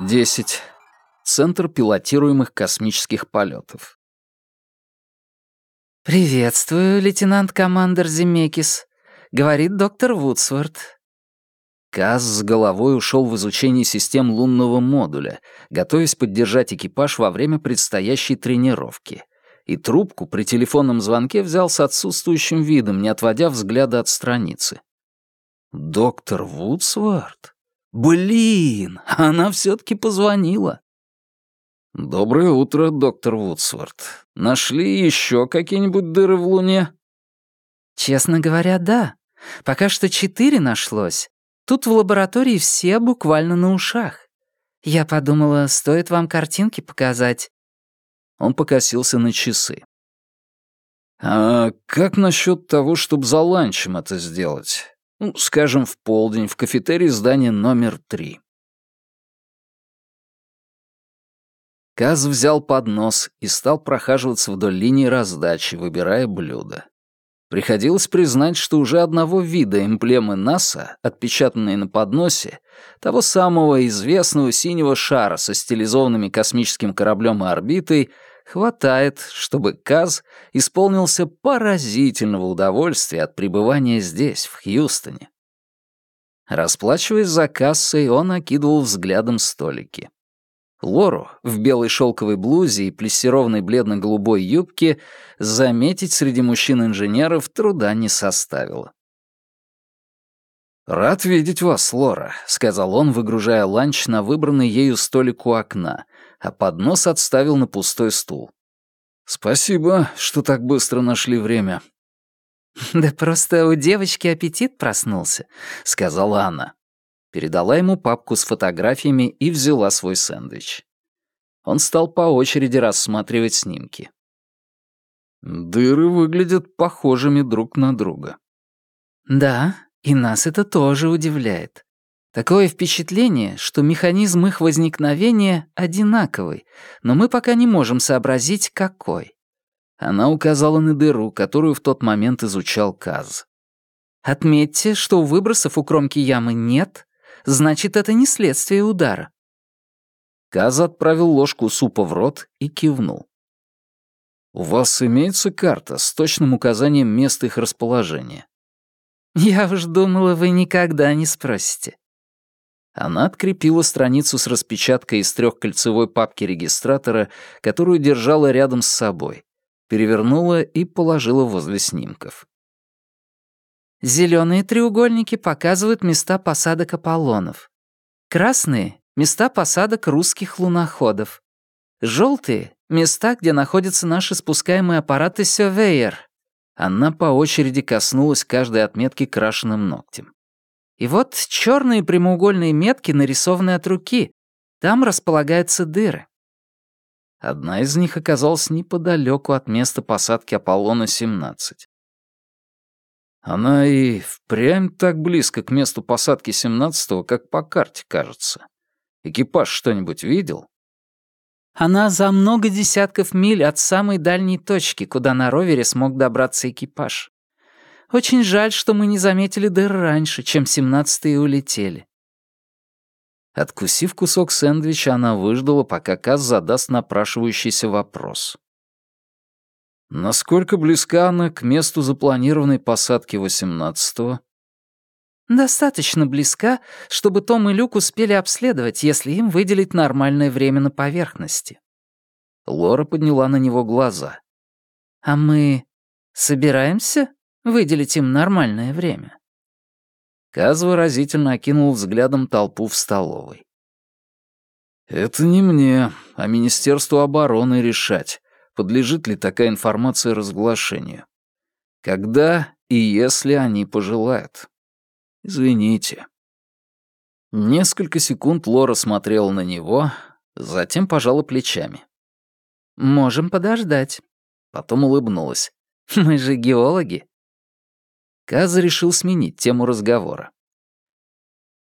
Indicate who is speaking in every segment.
Speaker 1: 10. Центр пилотируемых космических полетов.
Speaker 2: «Приветствую, лейтенант-командер Земекис», — говорит доктор Вудсворт.
Speaker 1: Каз с головой ушел в изучение систем лунного модуля, готовясь поддержать экипаж во время предстоящей тренировки. И трубку при телефонном звонке взял с отсутствующим видом, не отводя взгляда от страницы. «Доктор Вудсворт? Блин, она все-таки позвонила!» «Доброе утро, доктор Вудсворт. Нашли еще какие-нибудь дыры в Луне?»
Speaker 2: «Честно говоря, да. Пока что четыре нашлось. Тут в лаборатории все буквально на ушах. Я подумала, стоит вам картинки показать».
Speaker 1: Он покосился на часы. «А как насчет того, чтобы за ланчем это сделать? Ну, скажем, в полдень в кафетерии здания номер три?» Каз взял поднос и стал прохаживаться вдоль линии раздачи, выбирая блюда. Приходилось признать, что уже одного вида эмблемы НАСА, отпечатанной на подносе, того самого известного синего шара со стилизованными космическим кораблем и орбитой, хватает, чтобы Каз исполнился поразительного удовольствия от пребывания здесь, в Хьюстоне. Расплачиваясь за кассой, он окидывал взглядом столики. Лору в белой шелковой блузе и плессированной бледно-голубой юбке заметить среди мужчин-инженеров труда не составило. «Рад видеть вас, Лора», — сказал он, выгружая ланч на выбранный ею столик у окна, а поднос отставил на пустой стул. «Спасибо, что так быстро нашли время».
Speaker 2: «Да просто у девочки аппетит проснулся», — сказала она передала ему папку с фотографиями и взяла свой сэндвич. Он стал по очереди рассматривать снимки.
Speaker 1: Дыры выглядят похожими друг на друга.
Speaker 2: Да, и нас это тоже удивляет. Такое впечатление, что механизм их возникновения одинаковый, но мы пока не можем сообразить, какой.
Speaker 1: Она указала на дыру, которую в тот момент изучал Каз.
Speaker 2: Отметьте, что у выбросов у кромки ямы нет, значит, это не следствие удара».
Speaker 1: Каз отправил ложку супа в рот и кивнул. «У вас имеется карта с точным указанием места их расположения?»
Speaker 2: «Я уж думала, вы никогда не спросите».
Speaker 1: Она открепила страницу с распечаткой из трехкольцевой папки регистратора, которую держала рядом с собой, перевернула и положила возле снимков.
Speaker 2: Зеленые треугольники показывают места посадок Аполлонов. Красные — места посадок русских луноходов. Желтые — места, где находятся наши спускаемые аппараты Сёвейер.
Speaker 1: Она по очереди коснулась каждой отметки крашеным ногтем.
Speaker 2: И вот черные прямоугольные метки нарисованы от руки. Там располагаются дыры.
Speaker 1: Одна из них оказалась неподалеку от места посадки Аполлона-17. Она и впрямь так близко к месту посадки 17-го, как по карте кажется. Экипаж что-нибудь видел?
Speaker 2: Она за много десятков миль от самой дальней точки, куда на ровере смог добраться экипаж. Очень жаль, что мы не заметили дыр раньше, чем 17-е улетели.
Speaker 1: Откусив кусок сэндвича, она выждала, пока Каз задаст напрашивающийся вопрос. Насколько близка она к месту запланированной посадки 18-го?
Speaker 2: Достаточно близка, чтобы Том и Люк успели обследовать, если им выделить нормальное время на поверхности.
Speaker 1: Лора подняла на него глаза.
Speaker 2: А мы собираемся выделить им нормальное время?
Speaker 1: Каз выразительно окинул взглядом толпу в столовой. «Это не мне, а Министерству обороны решать, подлежит ли такая информация разглашению. Когда и если они пожелают. Извините. Несколько секунд Лора смотрела на него, затем пожала плечами.
Speaker 2: «Можем подождать».
Speaker 1: Потом улыбнулась.
Speaker 2: «Мы же геологи».
Speaker 1: Каза решил сменить тему разговора.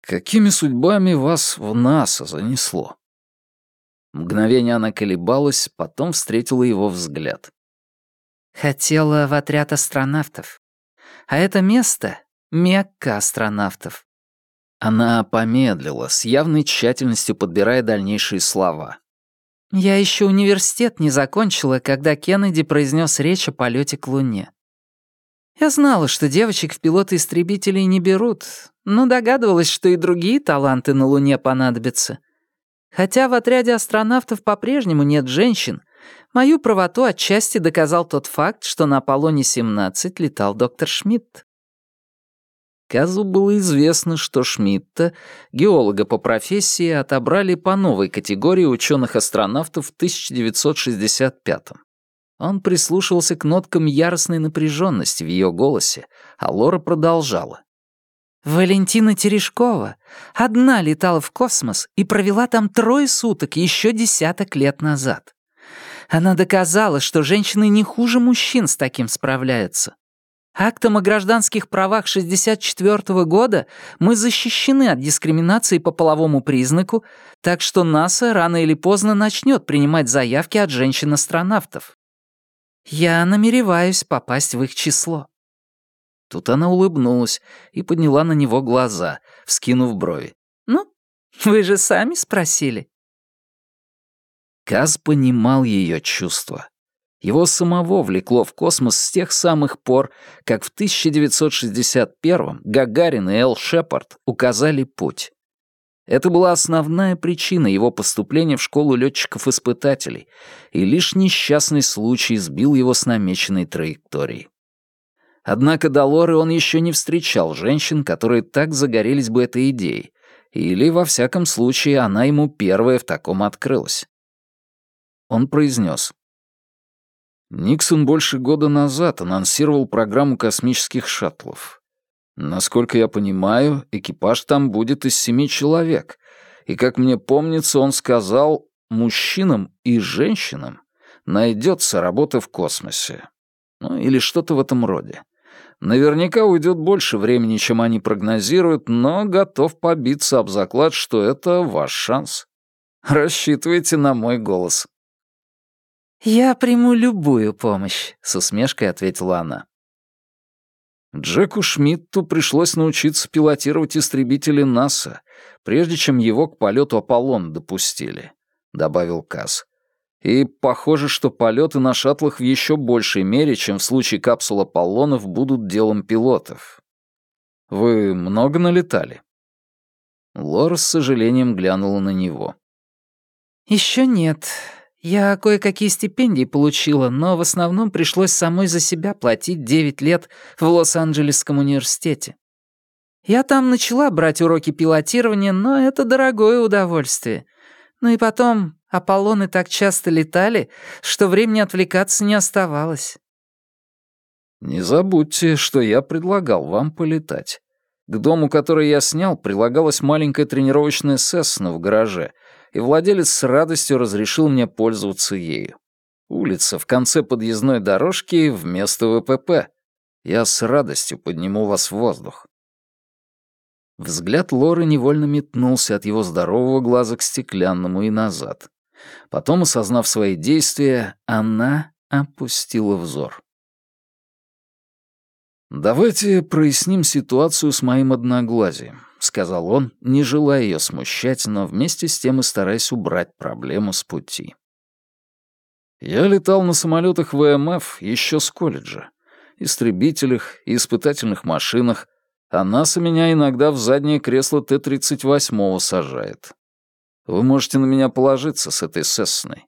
Speaker 1: «Какими судьбами вас в НАСА занесло?» Мгновение она колебалась, потом встретила его взгляд.
Speaker 2: «Хотела в отряд астронавтов. А это место — Мекка астронавтов.
Speaker 1: Она помедлила, с явной тщательностью подбирая дальнейшие слова.
Speaker 2: «Я еще университет не закончила, когда Кеннеди произнес речь о полете к Луне. Я знала, что девочек в пилоты-истребителей не берут, но догадывалась, что и другие таланты на Луне понадобятся. Хотя в отряде астронавтов по-прежнему нет женщин, мою правоту отчасти доказал тот факт, что на Аполлоне-17 летал доктор Шмидт.
Speaker 1: Казу было известно, что Шмидта, геолога по профессии, отобрали по новой категории ученых-астронавтов в 1965 -м. Он прислушивался к ноткам яростной напряженности в ее голосе, а Лора продолжала.
Speaker 2: «Валентина Терешкова одна летала в космос и провела там трое суток еще десяток лет назад. Она доказала, что женщины не хуже мужчин с таким справляются. Актом о гражданских правах 64 года мы защищены от дискриминации по половому признаку, так что НАСА рано или поздно начнет принимать заявки от женщин-астронавтов. Я намереваюсь попасть в их число».
Speaker 1: Тут она улыбнулась и подняла на него глаза, вскинув брови.
Speaker 2: «Ну, вы же сами спросили».
Speaker 1: Каз понимал ее чувства. Его самого влекло в космос с тех самых пор, как в 1961-м Гагарин и Эл Шепард указали путь. Это была основная причина его поступления в школу летчиков-испытателей, и лишь несчастный случай сбил его с намеченной траектории. Однако до Лоры он еще не встречал женщин, которые так загорелись бы этой идеей, или, во всяком случае, она ему первая в таком открылась. Он произнес. Никсон больше года назад анонсировал программу космических шаттлов. Насколько я понимаю, экипаж там будет из семи человек. И, как мне помнится, он сказал, мужчинам и женщинам найдется работа в космосе. Ну, или что-то в этом роде. Наверняка уйдет больше времени, чем они прогнозируют, но готов побиться об заклад, что это ваш шанс. Рассчитывайте на мой голос.
Speaker 2: «Я приму любую помощь», — с усмешкой ответила она.
Speaker 1: Джеку Шмидту пришлось научиться пилотировать истребители НАСА, прежде чем его к полету Аполлон допустили, добавил Касс. И похоже, что полеты на шаттлах в еще большей мере, чем в случае капсул Аполлонов, будут делом пилотов. Вы много налетали? Лора с сожалением глянула на него.
Speaker 2: Еще нет. Я кое-какие стипендии получила, но в основном пришлось самой за себя платить 9 лет в Лос-Анджелесском университете. Я там начала брать уроки пилотирования, но это дорогое удовольствие. Ну и потом, Аполлоны так часто летали, что времени отвлекаться не оставалось.
Speaker 1: Не забудьте, что я предлагал вам полетать. К дому, который я снял, прилагалась маленькая тренировочная Сессна в гараже — и владелец с радостью разрешил мне пользоваться ею. Улица в конце подъездной дорожки вместо ВПП. Я с радостью подниму вас в воздух. Взгляд Лоры невольно метнулся от его здорового глаза к стеклянному и назад. Потом, осознав свои действия, она опустила взор. «Давайте проясним ситуацию с моим одноглазием сказал он, не желая ее смущать, но вместе с тем и стараясь убрать проблему с пути. Я летал на самолетах ВМФ еще с колледжа, истребителях и испытательных машинах, а НАСА меня иногда в заднее кресло Т-38 сажает. Вы можете на меня положиться с этой сессной.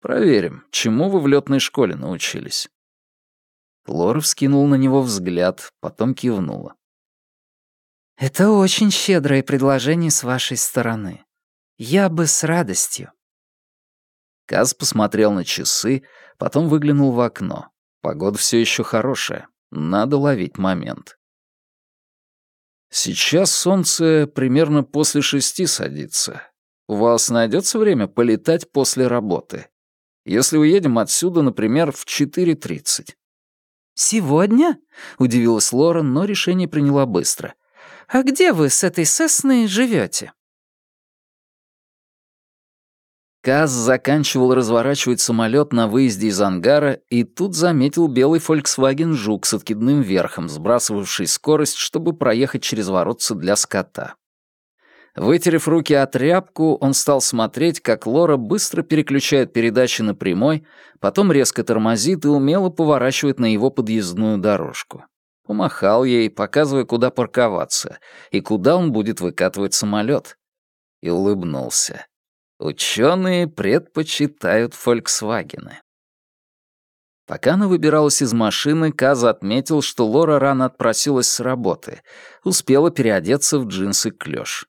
Speaker 1: Проверим, чему вы в летной школе научились. Лора вскинул на него взгляд, потом кивнула.
Speaker 2: «Это очень щедрое предложение с вашей стороны. Я бы с радостью».
Speaker 1: Каз посмотрел на часы, потом выглянул в окно. Погода все еще хорошая. Надо ловить момент. Сейчас солнце примерно после шести садится. У вас найдется время полетать после работы? Если уедем отсюда, например, в 4.30.
Speaker 2: «Сегодня?» — удивилась Лора, но решение приняла быстро — «А где вы с этой Сесной живете?»
Speaker 1: Каз заканчивал разворачивать самолет на выезде из ангара и тут заметил белый Volkswagen Жук с откидным верхом, сбрасывавший скорость, чтобы проехать через воротца для скота. Вытерев руки от тряпку, он стал смотреть, как Лора быстро переключает передачи на прямой, потом резко тормозит и умело поворачивает на его подъездную дорожку. Помахал ей, показывая, куда парковаться и куда он будет выкатывать самолет. И улыбнулся. Ученые предпочитают «Фольксвагены». Пока она выбиралась из машины, Каза отметил, что Лора рано отпросилась с работы, успела переодеться в джинсы клёш.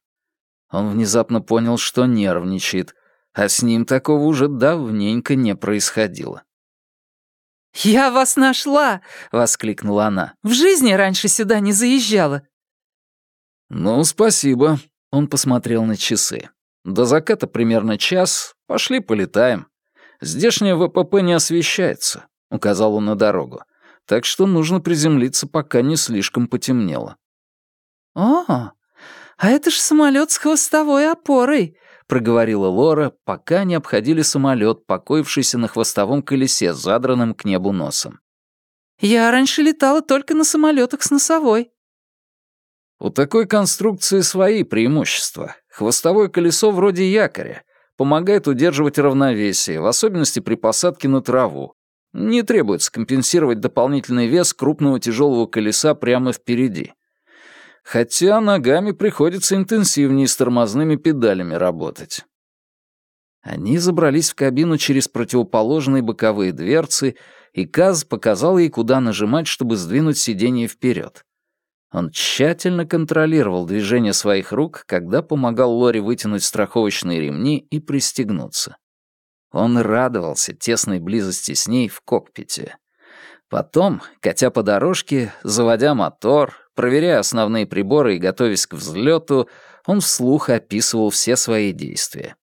Speaker 1: Он внезапно понял, что нервничает, а с ним такого уже давненько не происходило.
Speaker 2: «Я вас нашла!» — воскликнула она. «В жизни раньше сюда не заезжала».
Speaker 1: «Ну, спасибо», — он посмотрел на часы. «До заката примерно час. Пошли полетаем. Здешняя ВПП не освещается», — указал он на дорогу. «Так что нужно приземлиться, пока не слишком потемнело».
Speaker 2: «О, «А это ж самолет с хвостовой опорой», — проговорила Лора, пока не обходили самолет, покоившийся на хвостовом колесе с задранным к небу носом. «Я раньше летала только на самолетах с носовой».
Speaker 1: «У такой конструкции свои преимущества. Хвостовое колесо вроде якоря. Помогает удерживать равновесие, в особенности при посадке на траву. Не требуется компенсировать дополнительный вес крупного тяжелого колеса прямо впереди хотя ногами приходится интенсивнее с тормозными педалями работать. Они забрались в кабину через противоположные боковые дверцы, и Каз показал ей, куда нажимать, чтобы сдвинуть сиденье вперед. Он тщательно контролировал движение своих рук, когда помогал Лоре вытянуть страховочные ремни и пристегнуться. Он радовался тесной близости с ней в кокпите. Потом, катя по дорожке, заводя мотор, проверяя основные приборы и готовясь к взлету, он вслух описывал все свои действия.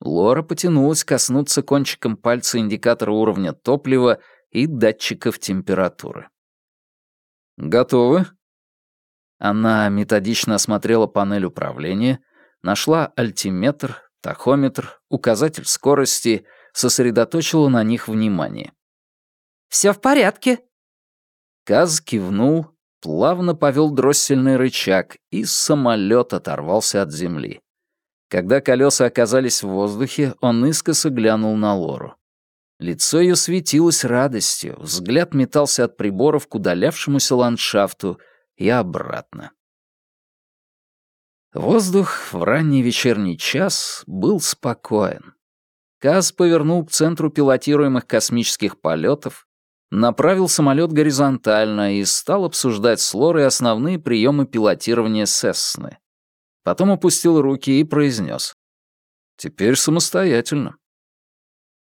Speaker 1: Лора потянулась коснуться кончиком пальца индикатора уровня топлива и датчиков температуры. «Готовы?» Она методично осмотрела панель управления, нашла альтиметр, тахометр, указатель скорости, сосредоточила на них внимание.
Speaker 2: Все в порядке».
Speaker 1: Каз кивнул, плавно повел дроссельный рычаг, и самолет оторвался от земли. Когда колеса оказались в воздухе, он искоса глянул на Лору. Лицо ее светилось радостью, взгляд метался от приборов к удалявшемуся ландшафту и обратно. Воздух в ранний вечерний час был спокоен. Каз повернул к центру пилотируемых космических полетов, направил самолет горизонтально и стал обсуждать с Лорой основные приемы пилотирования Сессны. Потом опустил руки и произнес. «Теперь самостоятельно».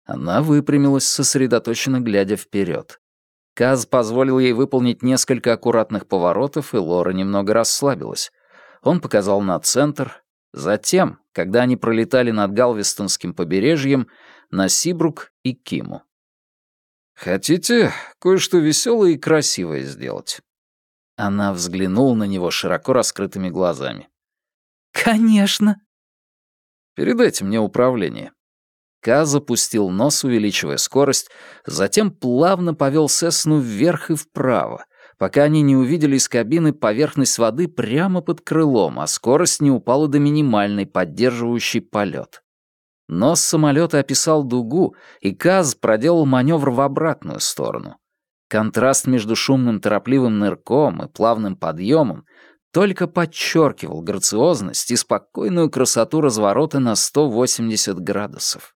Speaker 1: Она выпрямилась, сосредоточенно глядя вперед. Каз позволил ей выполнить несколько аккуратных поворотов, и Лора немного расслабилась. Он показал на центр. Затем, когда они пролетали над Галвестонским побережьем, на Сибрук и Киму. «Хотите кое-что веселое и красивое сделать?» Она взглянула на него широко раскрытыми глазами.
Speaker 2: «Конечно!»
Speaker 1: «Передайте мне управление». Ка запустил нос, увеличивая скорость, затем плавно повел Сесну вверх и вправо, пока они не увидели из кабины поверхность воды прямо под крылом, а скорость не упала до минимальной, поддерживающей полет. Нос самолета описал дугу, и Каз проделал маневр в обратную сторону. Контраст между шумным торопливым нырком и плавным подъемом только подчеркивал грациозность и спокойную красоту разворота на 180 градусов.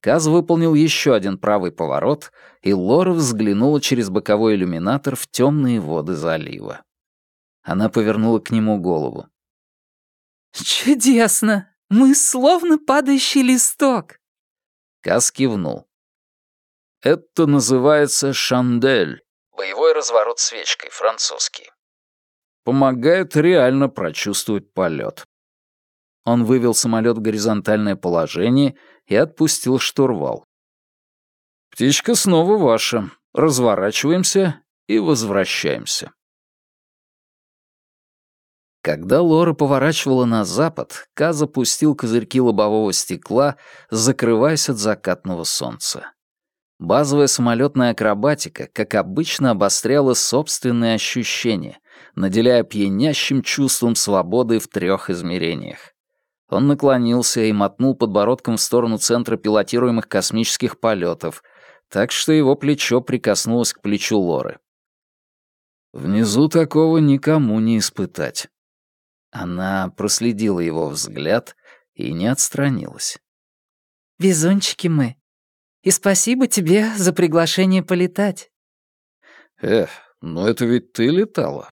Speaker 1: Каз выполнил еще один правый поворот, и Лора взглянула через боковой иллюминатор в темные воды залива. Она повернула к нему голову.
Speaker 2: «Чудесно!» Мы словно падающий листок.
Speaker 1: Кас кивнул. Это называется шандель. Боевой разворот свечкой, французский. Помогает реально прочувствовать полет. Он вывел самолет в горизонтальное положение и отпустил штурвал. «Птичка снова ваша. Разворачиваемся и возвращаемся». Когда Лора поворачивала на запад, Ка запустил козырьки лобового стекла, закрываясь от закатного солнца. Базовая самолетная акробатика, как обычно, обостряла собственные ощущения, наделяя пьянящим чувством свободы в трех измерениях. Он наклонился и мотнул подбородком в сторону центра пилотируемых космических полетов, так что его плечо прикоснулось к плечу Лоры. «Внизу такого никому не испытать». Она проследила его взгляд и не отстранилась.
Speaker 2: «Везунчики мы. И спасибо тебе за приглашение полетать».
Speaker 1: «Эх, но это ведь ты летала,